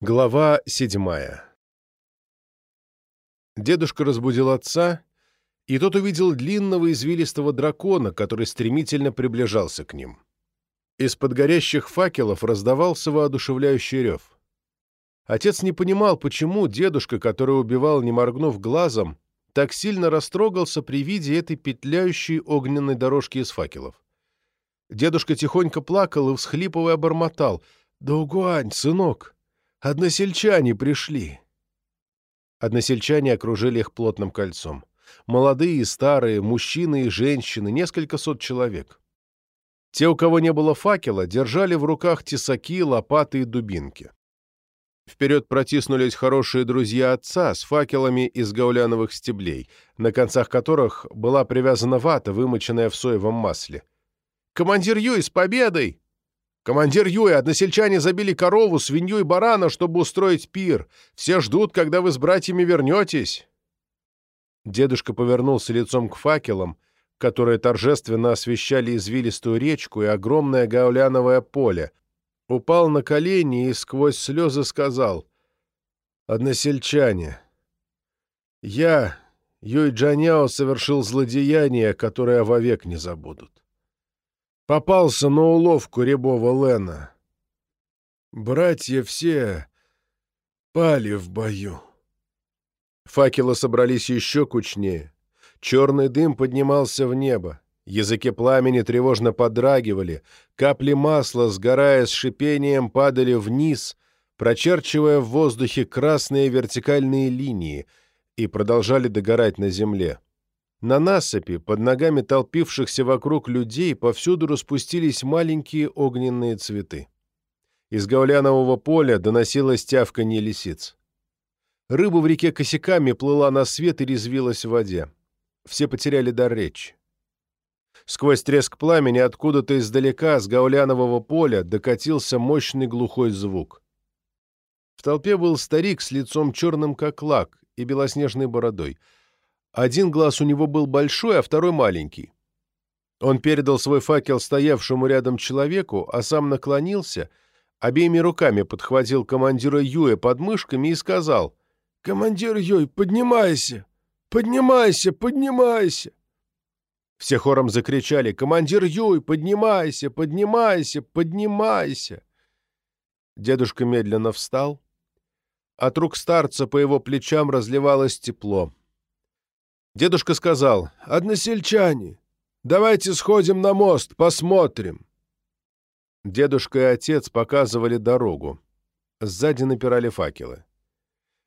Глава седьмая Дедушка разбудил отца, и тот увидел длинного извилистого дракона, который стремительно приближался к ним. Из-под горящих факелов раздавался воодушевляющий рев. Отец не понимал, почему дедушка, который убивал, не моргнув глазом, так сильно растрогался при виде этой петляющей огненной дорожки из факелов. Дедушка тихонько плакал и, всхлипывая, бормотал. «Даугуань, сынок, односельчане пришли!» Односельчане окружили их плотным кольцом. Молодые и старые, мужчины и женщины, несколько сот человек. Те, у кого не было факела, держали в руках тесаки, лопаты и дубинки. Вперед протиснулись хорошие друзья отца с факелами из гауляновых стеблей, на концах которых была привязана вата, вымоченная в соевом масле. «Командир Юй, с победой!» «Командир Юй, односельчане забили корову, свинью и барана, чтобы устроить пир. Все ждут, когда вы с братьями вернетесь». Дедушка повернулся лицом к факелам, которые торжественно освещали извилистую речку и огромное гауляновое поле, упал на колени и сквозь слезы сказал «Односельчане, я, Юй Джаняо, совершил злодеяние, которое вовек не забудут. Попался на уловку рябого Лена. Братья все пали в бою». Факелы собрались еще кучнее. Черный дым поднимался в небо. Языки пламени тревожно подрагивали, капли масла, сгорая с шипением, падали вниз, прочерчивая в воздухе красные вертикальные линии, и продолжали догорать на земле. На насыпи, под ногами толпившихся вокруг людей, повсюду распустились маленькие огненные цветы. Из гаулянового поля доносилось тявканье лисиц. Рыба в реке косяками плыла на свет и резвилась в воде. Все потеряли дар речи. Сквозь треск пламени откуда-то издалека, с гаулянового поля, докатился мощный глухой звук. В толпе был старик с лицом черным как лак и белоснежной бородой. Один глаз у него был большой, а второй маленький. Он передал свой факел стоявшему рядом человеку, а сам наклонился, обеими руками подхватил командира Юя под мышками и сказал «Командир Юй, поднимайся! Поднимайся, поднимайся!» Все хором закричали «Командир Юй, поднимайся, поднимайся, поднимайся!» Дедушка медленно встал. От рук старца по его плечам разливалось тепло. Дедушка сказал «Односельчане, давайте сходим на мост, посмотрим». Дедушка и отец показывали дорогу. Сзади напирали факелы.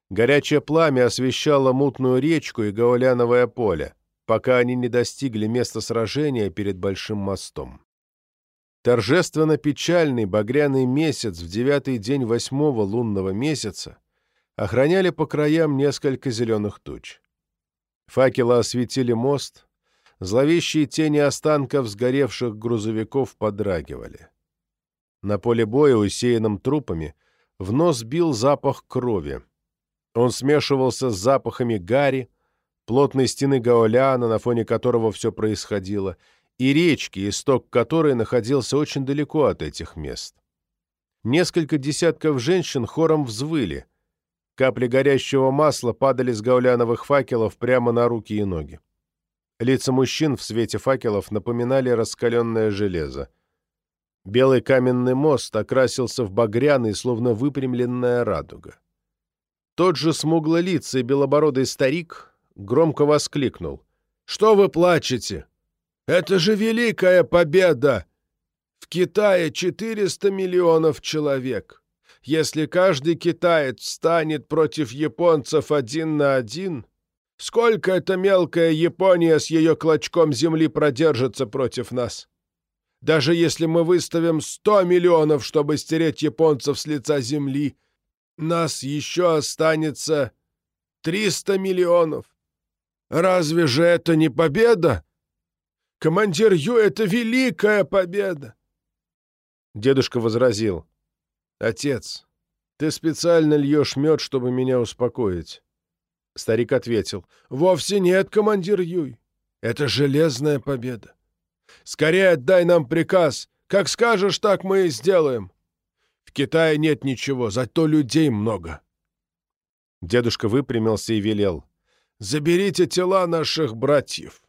Горячее пламя освещало мутную речку и гауляновое поле пока они не достигли места сражения перед Большим мостом. Торжественно печальный багряный месяц в девятый день восьмого лунного месяца охраняли по краям несколько зеленых туч. Факелы осветили мост, зловещие тени останков сгоревших грузовиков подрагивали. На поле боя, усеянном трупами, в нос бил запах крови. Он смешивался с запахами гари, плотной стены Гаоляна, на фоне которого все происходило, и речки, исток которой находился очень далеко от этих мест. Несколько десятков женщин хором взвыли. Капли горящего масла падали с гауляновых факелов прямо на руки и ноги. Лица мужчин в свете факелов напоминали раскаленное железо. Белый каменный мост окрасился в багряный, словно выпрямленная радуга. Тот же смуглолицый белобородый старик громко воскликнул. «Что вы плачете? Это же великая победа! В Китае 400 миллионов человек. Если каждый китаец встанет против японцев один на один, сколько эта мелкая Япония с ее клочком земли продержится против нас? Даже если мы выставим 100 миллионов, чтобы стереть японцев с лица земли, нас еще останется 300 миллионов. Разве же это не победа? Командир Ю — это великая победа!» Дедушка возразил. «Отец, ты специально льешь мед, чтобы меня успокоить». Старик ответил. «Вовсе нет, командир Юй. Это железная победа. Скорее отдай нам приказ. Как скажешь, так мы и сделаем. В Китае нет ничего, зато людей много. Дедушка выпрямился и велел. «Заберите тела наших братьев!»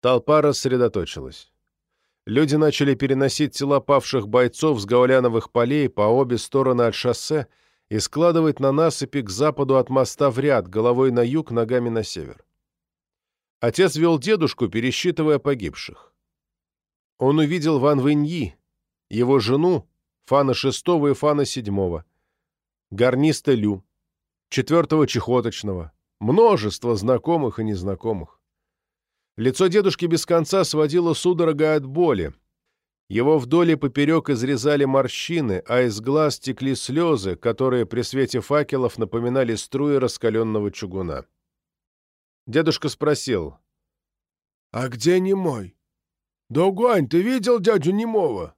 Толпа рассредоточилась. Люди начали переносить тела павших бойцов с гауляновых полей по обе стороны от шоссе и складывать на насыпи к западу от моста в ряд, головой на юг, ногами на север. Отец вел дедушку, пересчитывая погибших. Он увидел Ван Вэньи, его жену, Фана шестого и Фана седьмого, гарниста Лю, четвертого чехоточного, множество знакомых и незнакомых. Лицо дедушки без конца сводило судорога от боли. Его вдоль и поперек изрезали морщины, а из глаз текли слезы, которые при свете факелов напоминали струи раскаленного чугуна. Дедушка спросил. «А где Немой? Догонь, ты видел дядю Немова?»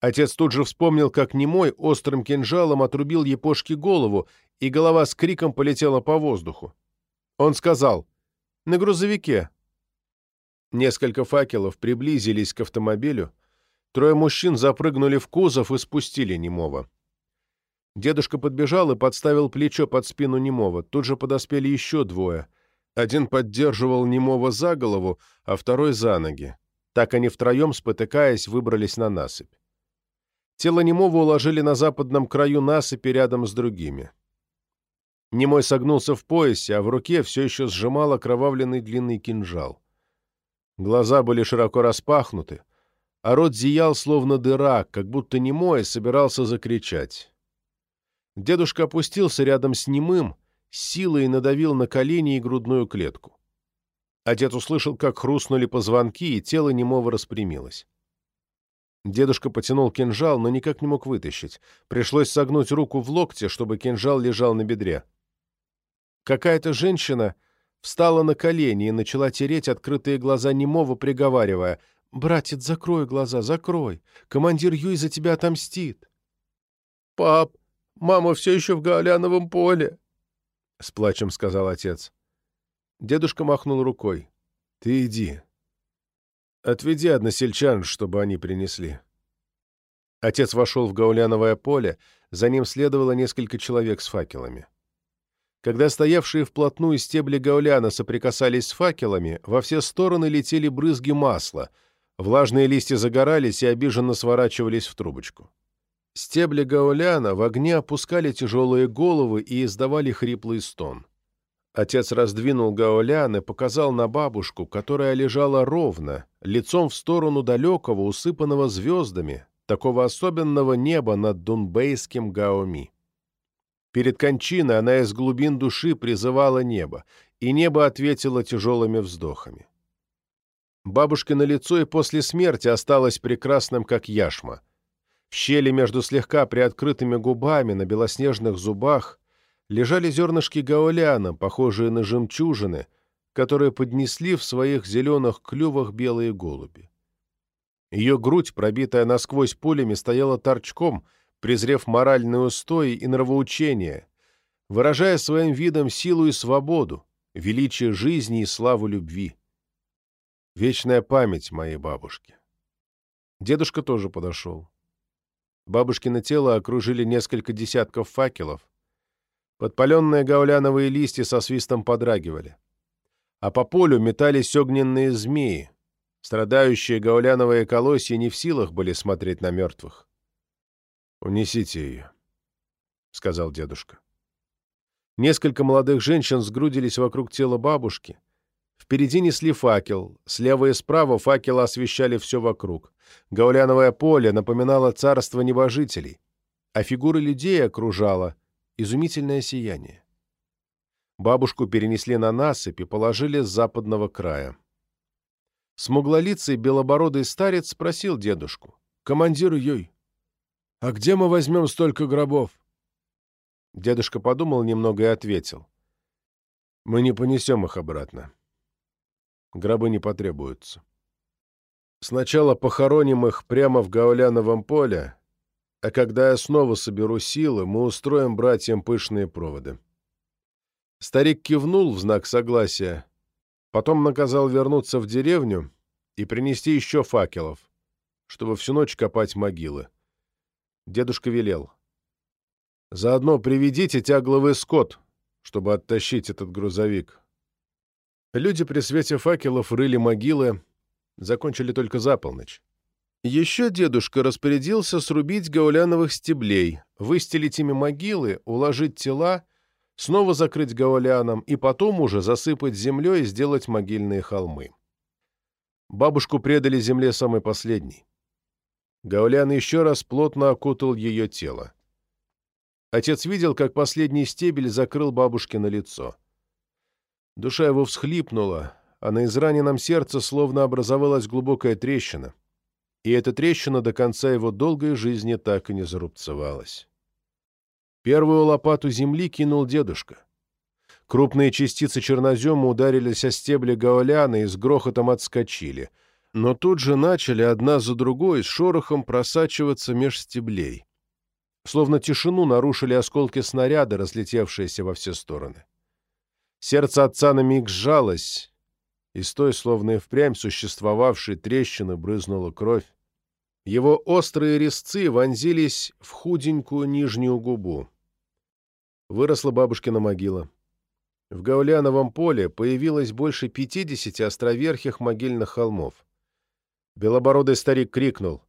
Отец тут же вспомнил, как Немой острым кинжалом отрубил Япошке голову, и голова с криком полетела по воздуху. Он сказал «На грузовике». Несколько факелов приблизились к автомобилю, трое мужчин запрыгнули в кузов и спустили Немова. Дедушка подбежал и подставил плечо под спину Немова. Тут же подоспели еще двое. Один поддерживал Немова за голову, а второй за ноги. Так они втроем, спотыкаясь, выбрались на насыпь. Тело Немова уложили на западном краю насыпи рядом с другими. Немой согнулся в поясе, а в руке все еще сжимал окровавленный длинный кинжал. Глаза были широко распахнуты, а рот зиял, словно дыра, как будто Немой собирался закричать. Дедушка опустился рядом с Немым, силой надавил на колени и грудную клетку. Отец услышал, как хрустнули позвонки, и тело Немого распрямилось. Дедушка потянул кинжал, но никак не мог вытащить. Пришлось согнуть руку в локте, чтобы кинжал лежал на бедре. Какая-то женщина встала на колени и начала тереть открытые глаза немого, приговаривая «Братец, закрой глаза, закрой! Командир Юй за тебя отомстит!» «Пап, мама все еще в Гаоляновом поле!» — с плачем сказал отец. Дедушка махнул рукой. «Ты иди, Отведи односельчан, чтобы они принесли. Отец вошел в гауляновое поле, за ним следовало несколько человек с факелами. Когда стоявшие вплотную стебли гауляна соприкасались с факелами, во все стороны летели брызги масла, влажные листья загорались и обиженно сворачивались в трубочку. Стебли гауляна в огне опускали тяжелые головы и издавали хриплый стон. Отец раздвинул гаулян и показал на бабушку, которая лежала ровно, лицом в сторону далекого, усыпанного звездами, такого особенного неба над дунбейским Гаоми. Перед кончиной она из глубин души призывала небо, и небо ответило тяжелыми вздохами. Бабушкино лицо и после смерти осталось прекрасным, как яшма. В щели между слегка приоткрытыми губами на белоснежных зубах лежали зернышки гауляна, похожие на жемчужины, которые поднесли в своих зеленых клювах белые голуби. Ее грудь, пробитая насквозь пулями, стояла торчком, презрев моральные устои и нравоучения, выражая своим видом силу и свободу, величие жизни и славу любви. Вечная память моей бабушки. Дедушка тоже подошел. Бабушкино тело окружили несколько десятков факелов, Подпаленные гауляновые листья со свистом подрагивали. А по полю метались огненные змеи. Страдающие гауляновые колосья не в силах были смотреть на мертвых. «Унесите ее», — сказал дедушка. Несколько молодых женщин сгрудились вокруг тела бабушки. Впереди несли факел, слева и справа факелы освещали все вокруг. Гауляновое поле напоминало царство небожителей, а фигуры людей окружало — изумительное сияние. Бабушку перенесли на насыпь и положили с западного края. Смуглолицый белобородый старец спросил дедушку. «Командир Юй, а где мы возьмем столько гробов?» Дедушка подумал немного и ответил. «Мы не понесем их обратно. Гробы не потребуются. Сначала похороним их прямо в Гауляновом поле, а когда я снова соберу силы, мы устроим братьям пышные проводы. Старик кивнул в знак согласия, потом наказал вернуться в деревню и принести еще факелов, чтобы всю ночь копать могилы. Дедушка велел. «Заодно приведите тягловый скот, чтобы оттащить этот грузовик». Люди при свете факелов рыли могилы, закончили только за полночь. Еще дедушка распорядился срубить гауляновых стеблей, выстелить ими могилы, уложить тела, снова закрыть гауляном и потом уже засыпать землей и сделать могильные холмы. Бабушку предали земле самой последней. Гаулян еще раз плотно окутал ее тело. Отец видел, как последний стебель закрыл бабушкино лицо. Душа его всхлипнула, а на израненном сердце словно образовалась глубокая трещина, и эта трещина до конца его долгой жизни так и не зарубцевалась. Первую лопату земли кинул дедушка. Крупные частицы чернозема ударились о стебли гауляна и с грохотом отскочили, но тут же начали одна за другой с шорохом просачиваться меж стеблей. Словно тишину нарушили осколки снаряда, разлетевшиеся во все стороны. Сердце отца на миг сжалось, из той, словно и впрямь существовавшей трещины, брызнула кровь. Его острые резцы вонзились в худенькую нижнюю губу. Выросла бабушкина могила. В Гауляновом поле появилось больше пятидесяти островерхих могильных холмов. Белобородый старик крикнул.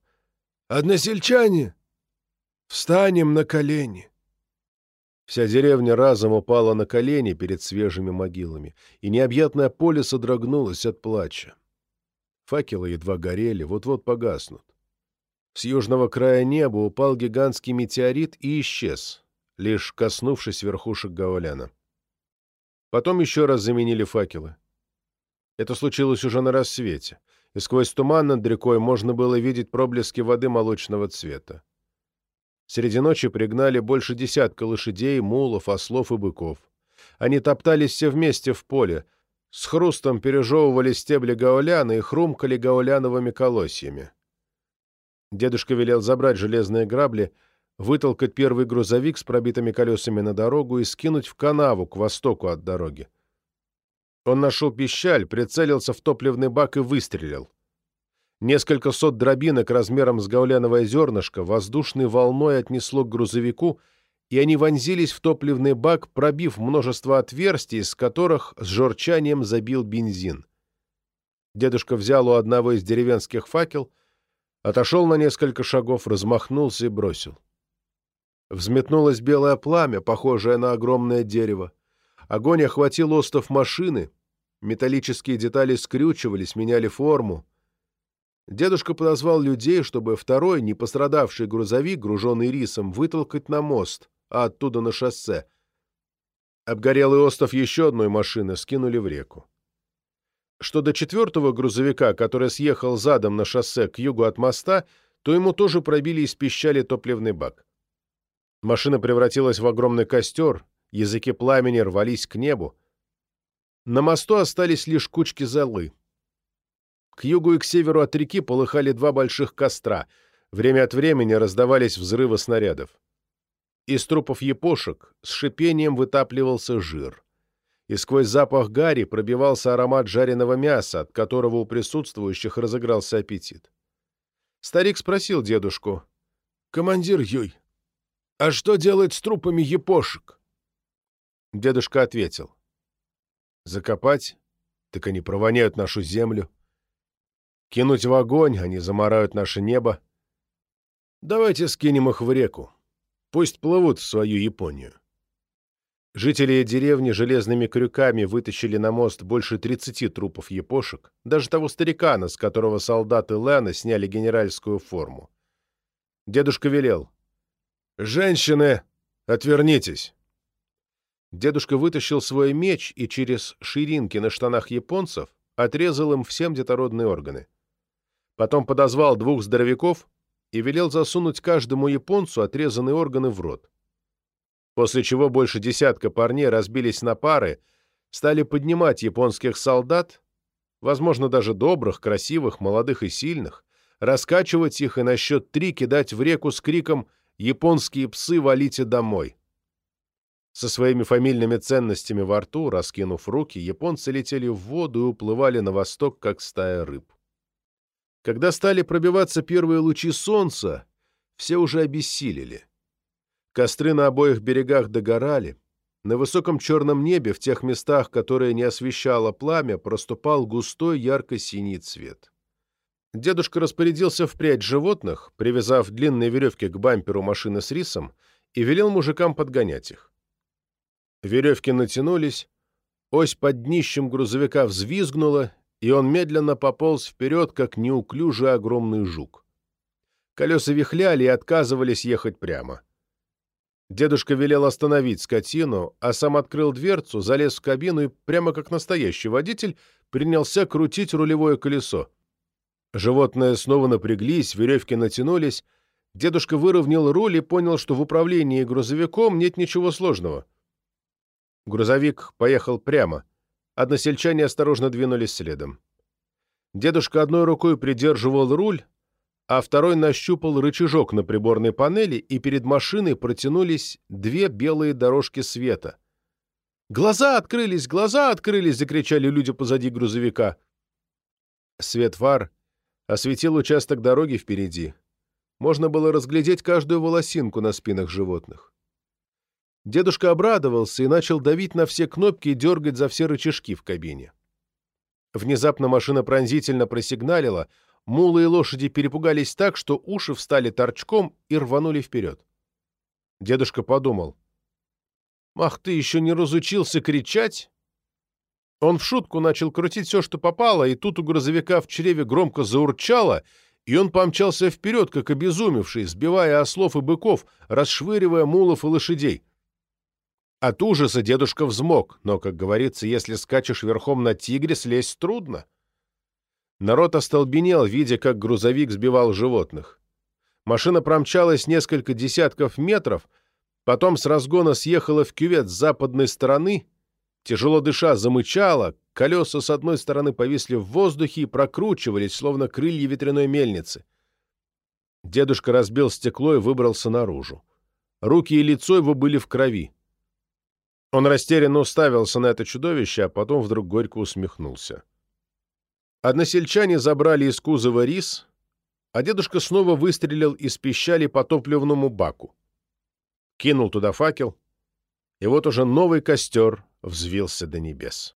«Односельчане! Встанем на колени!» Вся деревня разом упала на колени перед свежими могилами, и необъятное поле содрогнулось от плача. Факелы едва горели, вот-вот погаснут. С южного края неба упал гигантский метеорит и исчез, лишь коснувшись верхушек Гауляна. Потом еще раз заменили факелы. Это случилось уже на рассвете, и сквозь туман над рекой можно было видеть проблески воды молочного цвета. Среди ночи пригнали больше десятка лошадей, мулов, ослов и быков. Они топтались все вместе в поле, с хрустом пережевывали стебли гауляна и хрумкали гауляновыми колосьями. Дедушка велел забрать железные грабли, вытолкать первый грузовик с пробитыми колесами на дорогу и скинуть в канаву к востоку от дороги. Он нашел пищаль, прицелился в топливный бак и выстрелил. Несколько сот дробинок размером с гауляновое зернышко воздушной волной отнесло к грузовику, и они вонзились в топливный бак, пробив множество отверстий, из которых с жорчанием забил бензин. Дедушка взял у одного из деревенских факел, отошел на несколько шагов, размахнулся и бросил. Взметнулось белое пламя, похожее на огромное дерево. Огонь охватил остов машины, металлические детали скрючивались, меняли форму. Дедушка подозвал людей, чтобы второй, не пострадавший грузовик, груженный рисом, вытолкать на мост, а оттуда на шоссе. Обгорелый остов еще одной машины скинули в реку. Что до четвертого грузовика, который съехал задом на шоссе к югу от моста, то ему тоже пробили из пищали топливный бак. Машина превратилась в огромный костер, языки пламени рвались к небу. На мосту остались лишь кучки золы. К югу и к северу от реки полыхали два больших костра. Время от времени раздавались взрывы снарядов. Из трупов епошек с шипением вытапливался жир. И сквозь запах гари пробивался аромат жареного мяса, от которого у присутствующих разыгрался аппетит. Старик спросил дедушку. «Командир Юй, а что делать с трупами епошек?» Дедушка ответил. «Закопать? Так они провоняют нашу землю. Кинуть в огонь, они заморают наше небо. Давайте скинем их в реку. Пусть плывут в свою Японию. Жители деревни железными крюками вытащили на мост больше 30 трупов япошек, даже того старикана, с которого солдаты Лена сняли генеральскую форму. Дедушка велел. «Женщины, отвернитесь!» Дедушка вытащил свой меч и через ширинки на штанах японцев отрезал им всем детородные органы. Потом подозвал двух здоровяков и велел засунуть каждому японцу отрезанные органы в рот. После чего больше десятка парней разбились на пары, стали поднимать японских солдат, возможно, даже добрых, красивых, молодых и сильных, раскачивать их и на счет три кидать в реку с криком «Японские псы, валите домой!». Со своими фамильными ценностями во рту, раскинув руки, японцы летели в воду и уплывали на восток, как стая рыб. Когда стали пробиваться первые лучи солнца, все уже обессилели. Костры на обоих берегах догорали. На высоком черном небе, в тех местах, которые не освещало пламя, проступал густой ярко-синий цвет. Дедушка распорядился впрячь животных, привязав длинные веревки к бамперу машины с рисом, и велел мужикам подгонять их. Веревки натянулись, ось под днищем грузовика взвизгнула, и он медленно пополз вперед, как неуклюжий огромный жук. Колеса вихляли и отказывались ехать прямо. Дедушка велел остановить скотину, а сам открыл дверцу, залез в кабину и, прямо как настоящий водитель, принялся крутить рулевое колесо. Животные снова напряглись, веревки натянулись. Дедушка выровнял руль и понял, что в управлении грузовиком нет ничего сложного. Грузовик поехал прямо. Односельчане осторожно двинулись следом. Дедушка одной рукой придерживал руль, а второй нащупал рычажок на приборной панели, и перед машиной протянулись две белые дорожки света. «Глаза открылись! Глаза открылись!» — закричали люди позади грузовика. Свет фар осветил участок дороги впереди. Можно было разглядеть каждую волосинку на спинах животных. Дедушка обрадовался и начал давить на все кнопки и дергать за все рычажки в кабине. Внезапно машина пронзительно просигналила — Мулы и лошади перепугались так, что уши встали торчком и рванули вперед. Дедушка подумал. «Ах, ты еще не разучился кричать?» Он в шутку начал крутить все, что попало, и тут у грузовика в чреве громко заурчало, и он помчался вперед, как обезумевший, сбивая ослов и быков, расшвыривая мулов и лошадей. От ужаса дедушка взмок, но, как говорится, если скачешь верхом на тигре, слезть трудно. Народ остолбенел, видя, как грузовик сбивал животных. Машина промчалась несколько десятков метров, потом с разгона съехала в кювет с западной стороны, тяжело дыша замычала, колеса с одной стороны повисли в воздухе и прокручивались, словно крылья ветряной мельницы. Дедушка разбил стекло и выбрался наружу. Руки и лицо его были в крови. Он растерянно уставился на это чудовище, а потом вдруг горько усмехнулся. Односельчане забрали из кузова рис, а дедушка снова выстрелил из пищали по топливному баку. Кинул туда факел, и вот уже новый костер взвился до небес.